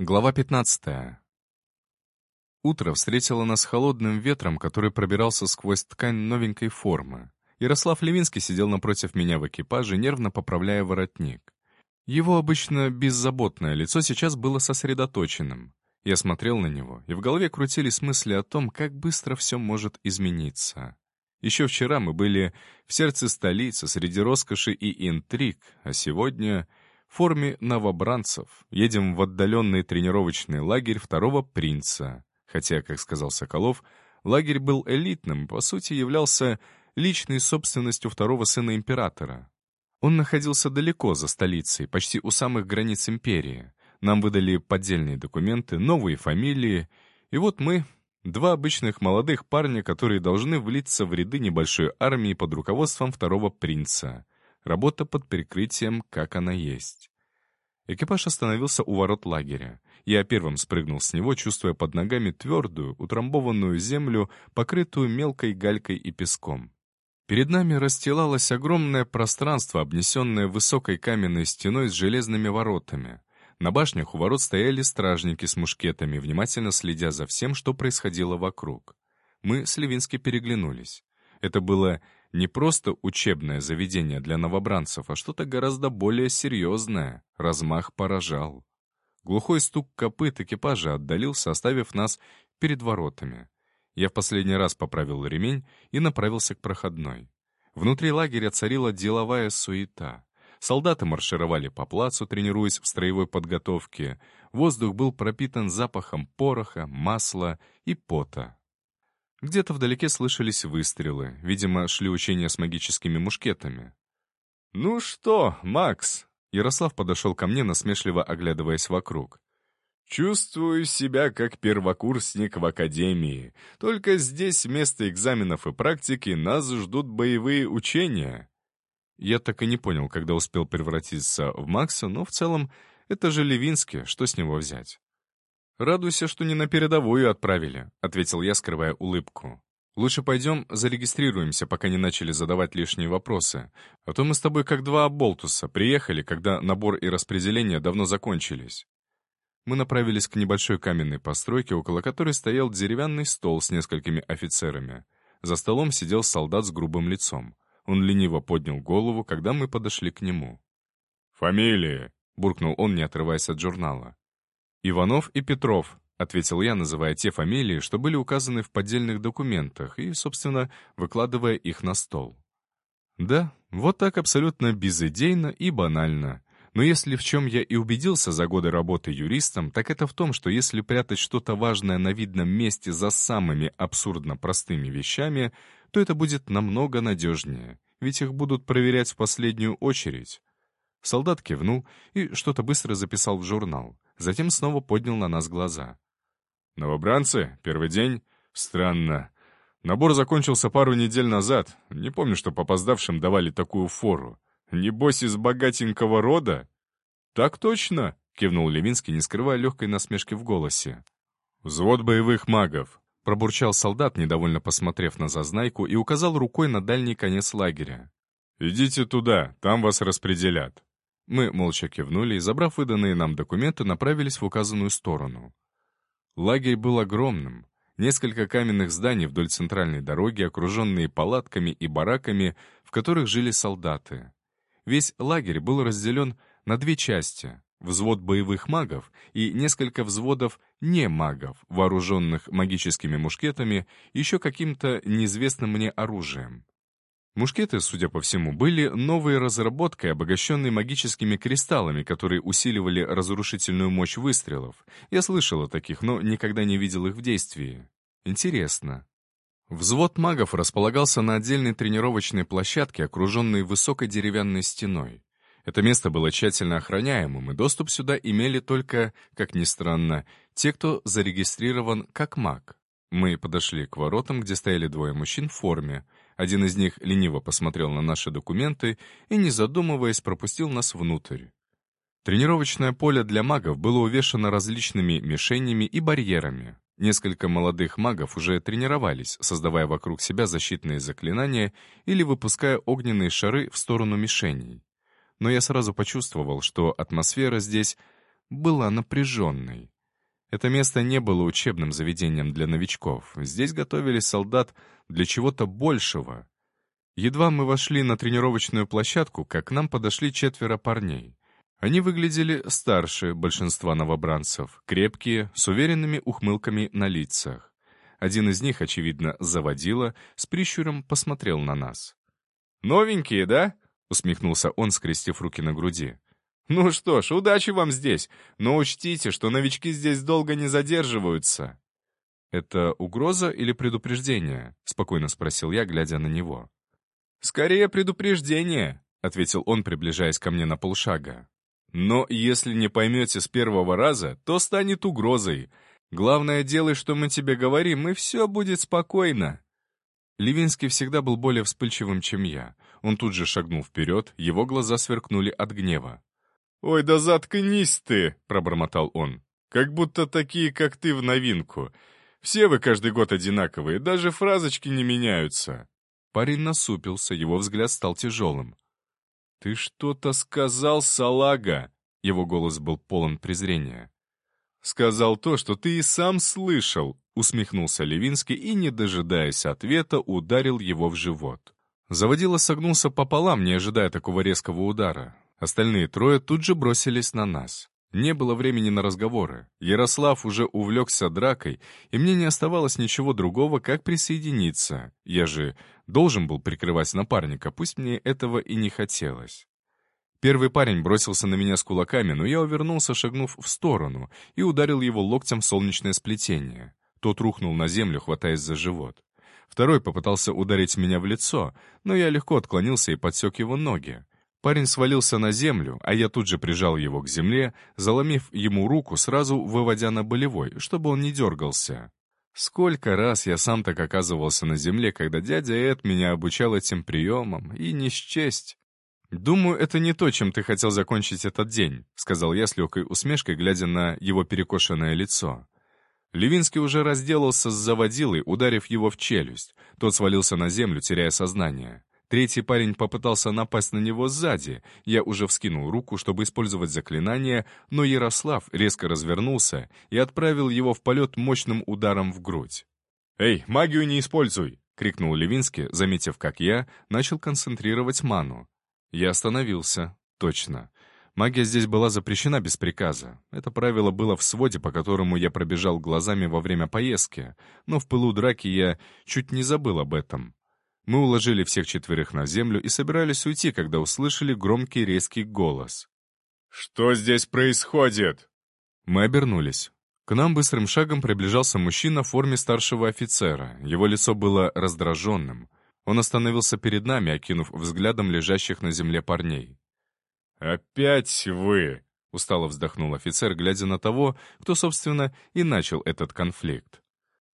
Глава 15. Утро встретило нас холодным ветром, который пробирался сквозь ткань новенькой формы. Ярослав Левинский сидел напротив меня в экипаже, нервно поправляя воротник. Его обычно беззаботное лицо сейчас было сосредоточенным. Я смотрел на него, и в голове крутились мысли о том, как быстро все может измениться. Еще вчера мы были в сердце столицы, среди роскоши и интриг, а сегодня форме новобранцев. Едем в отдаленный тренировочный лагерь второго принца. Хотя, как сказал Соколов, лагерь был элитным, по сути являлся личной собственностью второго сына императора. Он находился далеко за столицей, почти у самых границ империи. Нам выдали поддельные документы, новые фамилии, и вот мы, два обычных молодых парня, которые должны влиться в ряды небольшой армии под руководством второго принца. Работа под прикрытием, как она есть. Экипаж остановился у ворот лагеря. Я первым спрыгнул с него, чувствуя под ногами твердую, утрамбованную землю, покрытую мелкой галькой и песком. Перед нами расстилалось огромное пространство, обнесенное высокой каменной стеной с железными воротами. На башнях у ворот стояли стражники с мушкетами, внимательно следя за всем, что происходило вокруг. Мы с Левински переглянулись. Это было не просто учебное заведение для новобранцев, а что-то гораздо более серьезное. Размах поражал. Глухой стук копыт экипажа отдалился, оставив нас перед воротами. Я в последний раз поправил ремень и направился к проходной. Внутри лагеря царила деловая суета. Солдаты маршировали по плацу, тренируясь в строевой подготовке. Воздух был пропитан запахом пороха, масла и пота. Где-то вдалеке слышались выстрелы. Видимо, шли учения с магическими мушкетами. «Ну что, Макс?» Ярослав подошел ко мне, насмешливо оглядываясь вокруг. «Чувствую себя как первокурсник в академии. Только здесь вместо экзаменов и практики нас ждут боевые учения». Я так и не понял, когда успел превратиться в Макса, но в целом это же Левинский, что с него взять? «Радуйся, что не на передовую отправили», — ответил я, скрывая улыбку. «Лучше пойдем зарегистрируемся, пока не начали задавать лишние вопросы. А то мы с тобой как два оболтуса, приехали, когда набор и распределение давно закончились». Мы направились к небольшой каменной постройке, около которой стоял деревянный стол с несколькими офицерами. За столом сидел солдат с грубым лицом. Он лениво поднял голову, когда мы подошли к нему. «Фамилии!» — буркнул он, не отрываясь от журнала. «Иванов и Петров», — ответил я, называя те фамилии, что были указаны в поддельных документах, и, собственно, выкладывая их на стол. Да, вот так абсолютно безыдейно и банально. Но если в чем я и убедился за годы работы юристом, так это в том, что если прятать что-то важное на видном месте за самыми абсурдно простыми вещами, то это будет намного надежнее, ведь их будут проверять в последнюю очередь. Солдат кивнул и что-то быстро записал в журнал. Затем снова поднял на нас глаза. «Новобранцы? Первый день? Странно. Набор закончился пару недель назад. Не помню, что попоздавшим давали такую фору. Небось, из богатенького рода?» «Так точно!» — кивнул Левинский, не скрывая легкой насмешки в голосе. «Взвод боевых магов», — пробурчал солдат, недовольно посмотрев на зазнайку, и указал рукой на дальний конец лагеря. «Идите туда, там вас распределят». Мы молча кивнули и, забрав выданные нам документы, направились в указанную сторону. Лагерь был огромным. Несколько каменных зданий вдоль центральной дороги, окруженные палатками и бараками, в которых жили солдаты. Весь лагерь был разделен на две части — взвод боевых магов и несколько взводов не магов, вооруженных магическими мушкетами и еще каким-то неизвестным мне оружием. Мушкеты, судя по всему, были новой разработкой, обогащенной магическими кристаллами, которые усиливали разрушительную мощь выстрелов. Я слышал о таких, но никогда не видел их в действии. Интересно. Взвод магов располагался на отдельной тренировочной площадке, окруженной высокой деревянной стеной. Это место было тщательно охраняемым, и доступ сюда имели только, как ни странно, те, кто зарегистрирован как маг. Мы подошли к воротам, где стояли двое мужчин в форме. Один из них лениво посмотрел на наши документы и, не задумываясь, пропустил нас внутрь. Тренировочное поле для магов было увешано различными мишенями и барьерами. Несколько молодых магов уже тренировались, создавая вокруг себя защитные заклинания или выпуская огненные шары в сторону мишеней. Но я сразу почувствовал, что атмосфера здесь была напряженной. Это место не было учебным заведением для новичков. Здесь готовили солдат для чего-то большего. Едва мы вошли на тренировочную площадку, как к нам подошли четверо парней. Они выглядели старше большинства новобранцев, крепкие, с уверенными ухмылками на лицах. Один из них, очевидно, заводила, с прищуром посмотрел на нас. «Новенькие, да?» — усмехнулся он, скрестив руки на груди. «Ну что ж, удачи вам здесь, но учтите, что новички здесь долго не задерживаются». «Это угроза или предупреждение?» — спокойно спросил я, глядя на него. «Скорее предупреждение», — ответил он, приближаясь ко мне на полшага. «Но если не поймете с первого раза, то станет угрозой. Главное, делай, что мы тебе говорим, и все будет спокойно». Левинский всегда был более вспыльчивым, чем я. Он тут же шагнул вперед, его глаза сверкнули от гнева. «Ой, да заткнись ты!» — пробормотал он. «Как будто такие, как ты, в новинку. Все вы каждый год одинаковые, даже фразочки не меняются». Парень насупился, его взгляд стал тяжелым. «Ты что-то сказал, салага!» Его голос был полон презрения. «Сказал то, что ты и сам слышал», — усмехнулся Левинский и, не дожидаясь ответа, ударил его в живот. Заводила согнулся пополам, не ожидая такого резкого удара. Остальные трое тут же бросились на нас. Не было времени на разговоры. Ярослав уже увлекся дракой, и мне не оставалось ничего другого, как присоединиться. Я же должен был прикрывать напарника, пусть мне этого и не хотелось. Первый парень бросился на меня с кулаками, но я увернулся, шагнув в сторону, и ударил его локтем в солнечное сплетение. Тот рухнул на землю, хватаясь за живот. Второй попытался ударить меня в лицо, но я легко отклонился и подсек его ноги. Парень свалился на землю, а я тут же прижал его к земле, заломив ему руку, сразу выводя на болевой, чтобы он не дергался. Сколько раз я сам так оказывался на земле, когда дядя Эд меня обучал этим приемам, и не счесть. «Думаю, это не то, чем ты хотел закончить этот день», — сказал я с легкой усмешкой, глядя на его перекошенное лицо. Левинский уже разделался с заводилой, ударив его в челюсть. Тот свалился на землю, теряя сознание. Третий парень попытался напасть на него сзади. Я уже вскинул руку, чтобы использовать заклинание, но Ярослав резко развернулся и отправил его в полет мощным ударом в грудь. «Эй, магию не используй!» — крикнул Левинский, заметив, как я начал концентрировать ману. Я остановился. Точно. Магия здесь была запрещена без приказа. Это правило было в своде, по которому я пробежал глазами во время поездки, но в пылу драки я чуть не забыл об этом. Мы уложили всех четверых на землю и собирались уйти, когда услышали громкий резкий голос. «Что здесь происходит?» Мы обернулись. К нам быстрым шагом приближался мужчина в форме старшего офицера. Его лицо было раздраженным. Он остановился перед нами, окинув взглядом лежащих на земле парней. «Опять вы!» — устало вздохнул офицер, глядя на того, кто, собственно, и начал этот конфликт.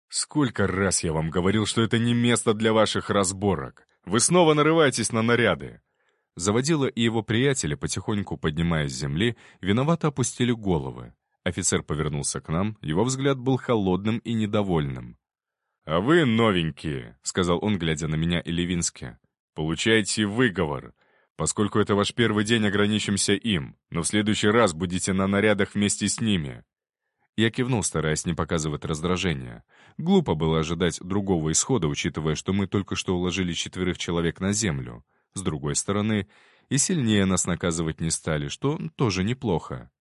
«Сколько раз я вам говорил, что это не место для ваших разборок! Вы снова нарываетесь на наряды!» Заводила и его приятели, потихоньку поднимаясь с земли, виновато опустили головы. Офицер повернулся к нам, его взгляд был холодным и недовольным. «А вы новенькие», — сказал он, глядя на меня и Левински. «Получайте выговор. Поскольку это ваш первый день, ограничимся им, но в следующий раз будете на нарядах вместе с ними». Я кивнул, стараясь не показывать раздражения. Глупо было ожидать другого исхода, учитывая, что мы только что уложили четверых человек на землю. С другой стороны, и сильнее нас наказывать не стали, что тоже неплохо.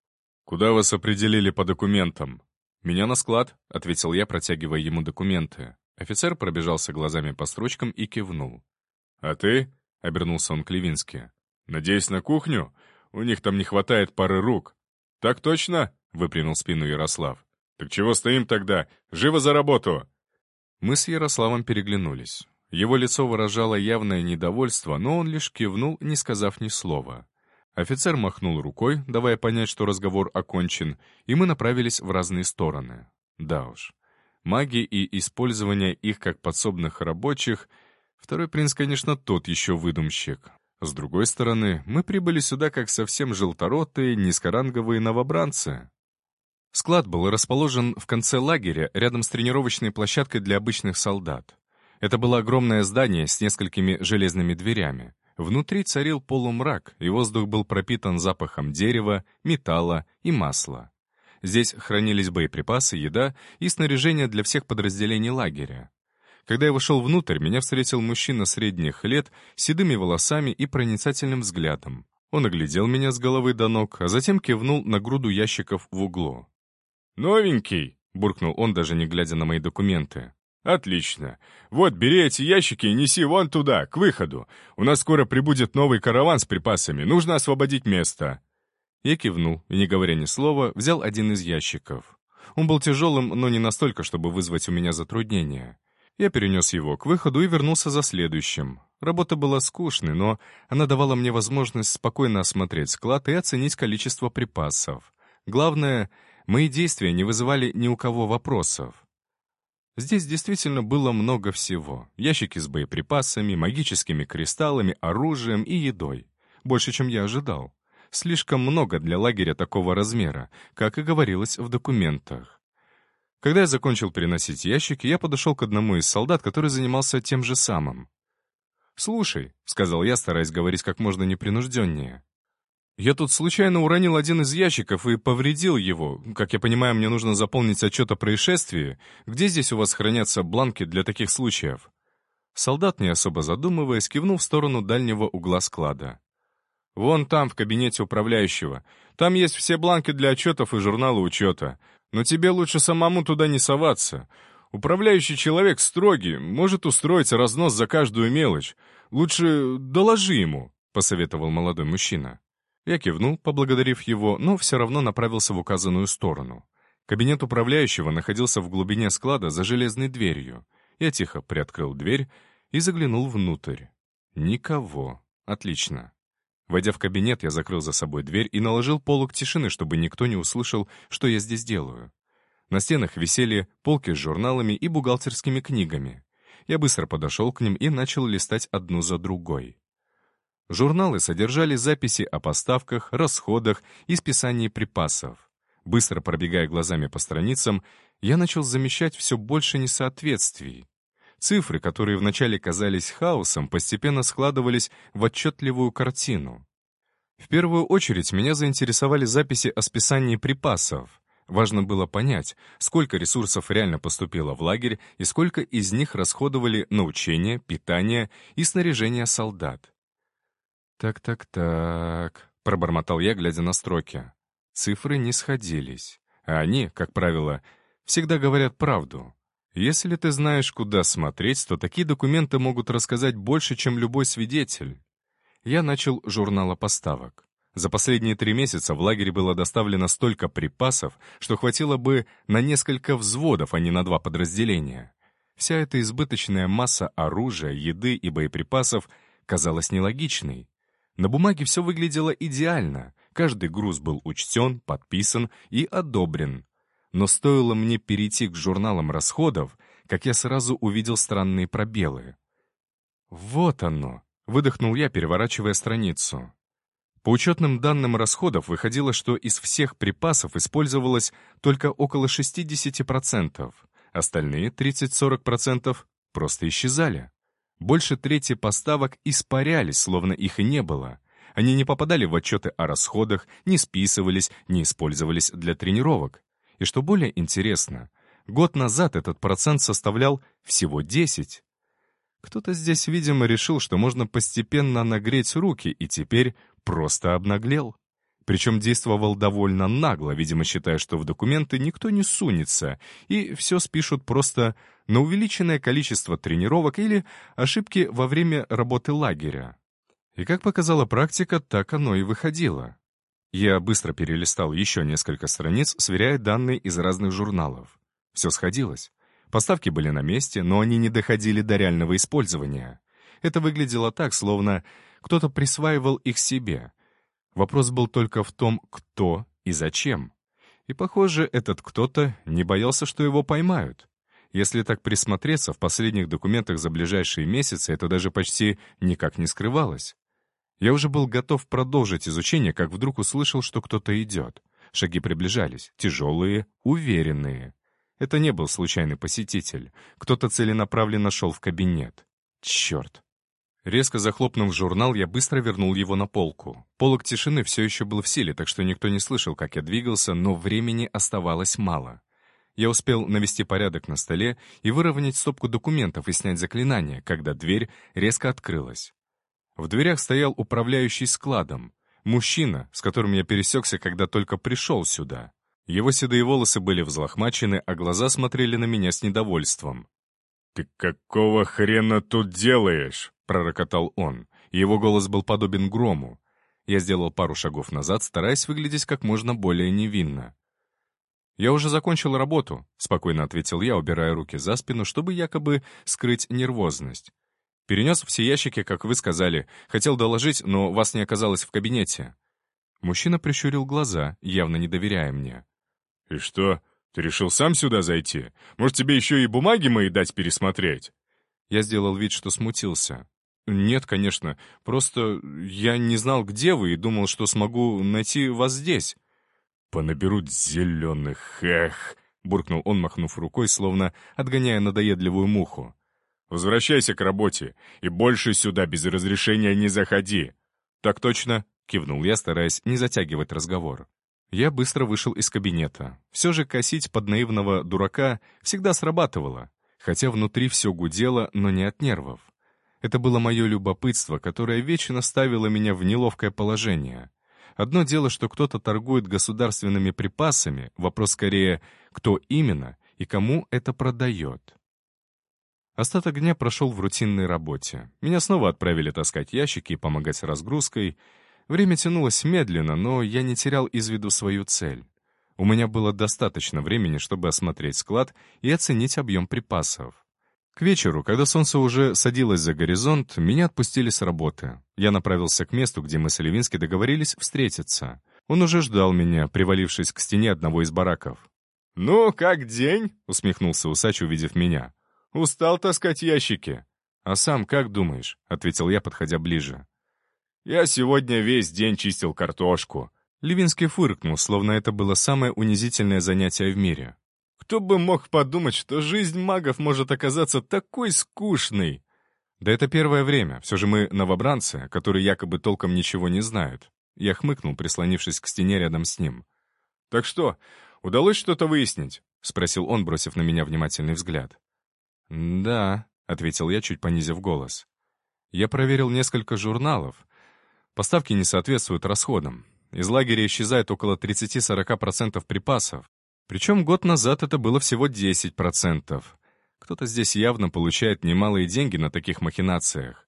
«Куда вас определили по документам?» «Меня на склад», — ответил я, протягивая ему документы. Офицер пробежался глазами по строчкам и кивнул. «А ты?» — обернулся он к Левински. «Надеюсь, на кухню? У них там не хватает пары рук». «Так точно?» — выпрямил спину Ярослав. «Так чего стоим тогда? Живо за работу!» Мы с Ярославом переглянулись. Его лицо выражало явное недовольство, но он лишь кивнул, не сказав ни слова. Офицер махнул рукой, давая понять, что разговор окончен, и мы направились в разные стороны. Да уж. Маги и использование их как подсобных рабочих — Второй принц, конечно, тот еще выдумщик. С другой стороны, мы прибыли сюда как совсем желторотые, низкоранговые новобранцы. Склад был расположен в конце лагеря, рядом с тренировочной площадкой для обычных солдат. Это было огромное здание с несколькими железными дверями. Внутри царил полумрак, и воздух был пропитан запахом дерева, металла и масла. Здесь хранились боеприпасы, еда и снаряжение для всех подразделений лагеря. Когда я вошел внутрь, меня встретил мужчина средних лет с седыми волосами и проницательным взглядом. Он оглядел меня с головы до ног, а затем кивнул на груду ящиков в углу. «Новенький!» — буркнул он, даже не глядя на мои документы. «Отлично. Вот, бери эти ящики и неси вон туда, к выходу. У нас скоро прибудет новый караван с припасами. Нужно освободить место». Я кивнул и, не говоря ни слова, взял один из ящиков. Он был тяжелым, но не настолько, чтобы вызвать у меня затруднения. Я перенес его к выходу и вернулся за следующим. Работа была скучной, но она давала мне возможность спокойно осмотреть склад и оценить количество припасов. Главное, мои действия не вызывали ни у кого вопросов. Здесь действительно было много всего. Ящики с боеприпасами, магическими кристаллами, оружием и едой. Больше, чем я ожидал. Слишком много для лагеря такого размера, как и говорилось в документах. Когда я закончил переносить ящики, я подошел к одному из солдат, который занимался тем же самым. «Слушай», — сказал я, стараясь говорить как можно непринужденнее, «я тут случайно уронил один из ящиков и повредил его. Как я понимаю, мне нужно заполнить отчет о происшествии. Где здесь у вас хранятся бланки для таких случаев?» Солдат, не особо задумываясь, кивнул в сторону дальнего угла склада. «Вон там, в кабинете управляющего. Там есть все бланки для отчетов и журнала учета. Но тебе лучше самому туда не соваться. Управляющий человек строгий, может устроить разнос за каждую мелочь. Лучше доложи ему», — посоветовал молодой мужчина. Я кивнул, поблагодарив его, но все равно направился в указанную сторону. Кабинет управляющего находился в глубине склада за железной дверью. Я тихо приоткрыл дверь и заглянул внутрь. Никого. Отлично. Войдя в кабинет, я закрыл за собой дверь и наложил полок тишины, чтобы никто не услышал, что я здесь делаю. На стенах висели полки с журналами и бухгалтерскими книгами. Я быстро подошел к ним и начал листать одну за другой. Журналы содержали записи о поставках, расходах и списании припасов. Быстро пробегая глазами по страницам, я начал замечать все больше несоответствий. Цифры, которые вначале казались хаосом, постепенно складывались в отчетливую картину. В первую очередь меня заинтересовали записи о списании припасов. Важно было понять, сколько ресурсов реально поступило в лагерь и сколько из них расходовали на учение, питание и снаряжение солдат. «Так-так-так», — пробормотал я, глядя на строки. Цифры не сходились, а они, как правило, всегда говорят правду. Если ты знаешь, куда смотреть, то такие документы могут рассказать больше, чем любой свидетель. Я начал журнала поставок. За последние три месяца в лагере было доставлено столько припасов, что хватило бы на несколько взводов, а не на два подразделения. Вся эта избыточная масса оружия, еды и боеприпасов казалась нелогичной. На бумаге все выглядело идеально, каждый груз был учтен, подписан и одобрен. Но стоило мне перейти к журналам расходов, как я сразу увидел странные пробелы. «Вот оно!» — выдохнул я, переворачивая страницу. По учетным данным расходов выходило, что из всех припасов использовалось только около 60%, остальные 30-40% просто исчезали. Больше трети поставок испарялись, словно их и не было. Они не попадали в отчеты о расходах, не списывались, не использовались для тренировок. И что более интересно, год назад этот процент составлял всего 10. Кто-то здесь, видимо, решил, что можно постепенно нагреть руки, и теперь просто обнаглел. Причем действовал довольно нагло, видимо, считая, что в документы никто не сунется, и все спишут просто на увеличенное количество тренировок или ошибки во время работы лагеря. И как показала практика, так оно и выходило. Я быстро перелистал еще несколько страниц, сверяя данные из разных журналов. Все сходилось. Поставки были на месте, но они не доходили до реального использования. Это выглядело так, словно кто-то присваивал их себе. Вопрос был только в том, кто и зачем. И, похоже, этот кто-то не боялся, что его поймают. Если так присмотреться, в последних документах за ближайшие месяцы это даже почти никак не скрывалось. Я уже был готов продолжить изучение, как вдруг услышал, что кто-то идет. Шаги приближались, тяжелые, уверенные. Это не был случайный посетитель. Кто-то целенаправленно шел в кабинет. Черт. Резко захлопнув журнал, я быстро вернул его на полку. Полок тишины все еще был в силе, так что никто не слышал, как я двигался, но времени оставалось мало. Я успел навести порядок на столе и выровнять стопку документов и снять заклинание, когда дверь резко открылась. В дверях стоял управляющий складом. Мужчина, с которым я пересекся, когда только пришел сюда. Его седые волосы были взлохмачены, а глаза смотрели на меня с недовольством. «Ты какого хрена тут делаешь?» — пророкотал он. Его голос был подобен грому. Я сделал пару шагов назад, стараясь выглядеть как можно более невинно. «Я уже закончил работу», — спокойно ответил я, убирая руки за спину, чтобы якобы скрыть нервозность. «Перенес все ящики, как вы сказали. Хотел доложить, но вас не оказалось в кабинете». Мужчина прищурил глаза, явно не доверяя мне. «И что, ты решил сам сюда зайти? Может, тебе еще и бумаги мои дать пересмотреть?» Я сделал вид, что смутился. «Нет, конечно. Просто я не знал, где вы, и думал, что смогу найти вас здесь». «Понаберут зеленых, эх!» — буркнул он, махнув рукой, словно отгоняя надоедливую муху. «Возвращайся к работе, и больше сюда без разрешения не заходи!» «Так точно!» — кивнул я, стараясь не затягивать разговор. Я быстро вышел из кабинета. Все же косить под наивного дурака всегда срабатывало, хотя внутри все гудело, но не от нервов. Это было мое любопытство, которое вечно ставило меня в неловкое положение. Одно дело, что кто-то торгует государственными припасами, вопрос скорее, кто именно и кому это продает. Остаток дня прошел в рутинной работе. Меня снова отправили таскать ящики и помогать с разгрузкой — Время тянулось медленно, но я не терял из виду свою цель. У меня было достаточно времени, чтобы осмотреть склад и оценить объем припасов. К вечеру, когда солнце уже садилось за горизонт, меня отпустили с работы. Я направился к месту, где мы с Оливински договорились встретиться. Он уже ждал меня, привалившись к стене одного из бараков. «Ну, как день?» — усмехнулся усач, увидев меня. «Устал таскать ящики». «А сам как думаешь?» — ответил я, подходя ближе. Я сегодня весь день чистил картошку». Левинский фыркнул, словно это было самое унизительное занятие в мире. «Кто бы мог подумать, что жизнь магов может оказаться такой скучной?» «Да это первое время. Все же мы новобранцы, которые якобы толком ничего не знают». Я хмыкнул, прислонившись к стене рядом с ним. «Так что, удалось что-то выяснить?» — спросил он, бросив на меня внимательный взгляд. «Да», — ответил я, чуть понизив голос. «Я проверил несколько журналов, Поставки не соответствуют расходам. Из лагеря исчезает около 30-40% припасов. Причем год назад это было всего 10%. Кто-то здесь явно получает немалые деньги на таких махинациях.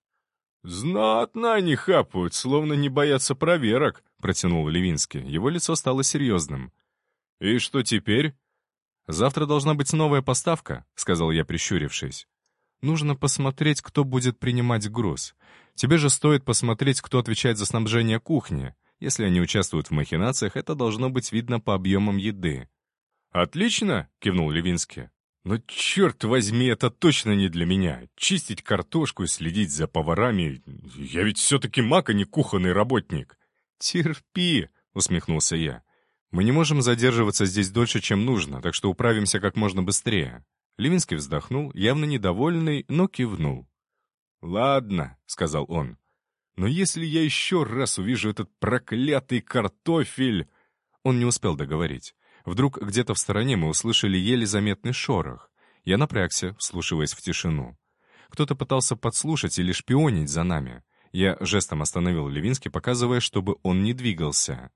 «Знатно они хапают, словно не боятся проверок», — протянул Левинский. Его лицо стало серьезным. «И что теперь?» «Завтра должна быть новая поставка», — сказал я, прищурившись. «Нужно посмотреть, кто будет принимать груз. Тебе же стоит посмотреть, кто отвечает за снабжение кухни. Если они участвуют в махинациях, это должно быть видно по объемам еды». «Отлично!» — кивнул Левинский. «Но черт возьми, это точно не для меня. Чистить картошку и следить за поварами. Я ведь все-таки маг, а не кухонный работник». «Терпи!» — усмехнулся я. «Мы не можем задерживаться здесь дольше, чем нужно, так что управимся как можно быстрее». Левинский вздохнул, явно недовольный, но кивнул. «Ладно», — сказал он. «Но если я еще раз увижу этот проклятый картофель...» Он не успел договорить. Вдруг где-то в стороне мы услышали еле заметный шорох. Я напрягся, вслушиваясь в тишину. Кто-то пытался подслушать или шпионить за нами. Я жестом остановил Левинский, показывая, чтобы он не двигался.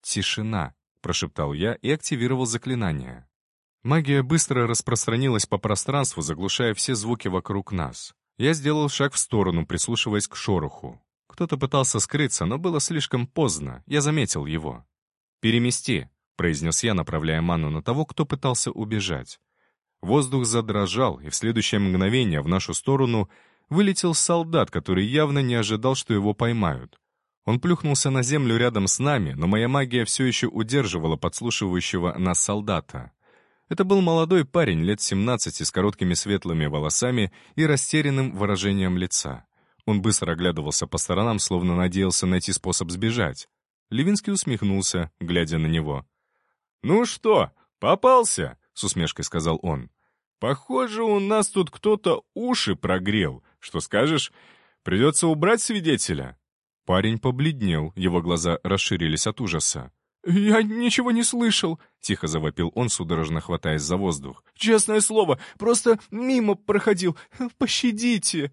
«Тишина», — прошептал я и активировал заклинание. Магия быстро распространилась по пространству, заглушая все звуки вокруг нас. Я сделал шаг в сторону, прислушиваясь к шороху. Кто-то пытался скрыться, но было слишком поздно. Я заметил его. «Перемести», — произнес я, направляя ману на того, кто пытался убежать. Воздух задрожал, и в следующее мгновение в нашу сторону вылетел солдат, который явно не ожидал, что его поймают. Он плюхнулся на землю рядом с нами, но моя магия все еще удерживала подслушивающего нас солдата. Это был молодой парень лет 17 с короткими светлыми волосами и растерянным выражением лица. Он быстро оглядывался по сторонам, словно надеялся найти способ сбежать. Левинский усмехнулся, глядя на него. «Ну что, попался?» — с усмешкой сказал он. «Похоже, у нас тут кто-то уши прогрел. Что скажешь? Придется убрать свидетеля». Парень побледнел, его глаза расширились от ужаса. «Я ничего не слышал», — тихо завопил он, судорожно хватаясь за воздух. «Честное слово, просто мимо проходил. Пощадите!»